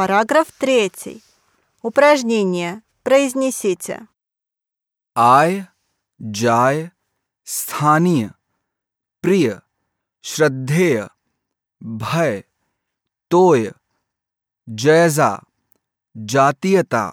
Параграф 3. Упражнение. Произнесите. आय जाय स्थानीय प्रिय श्रद्धेय भय तोय जयजा जातीयता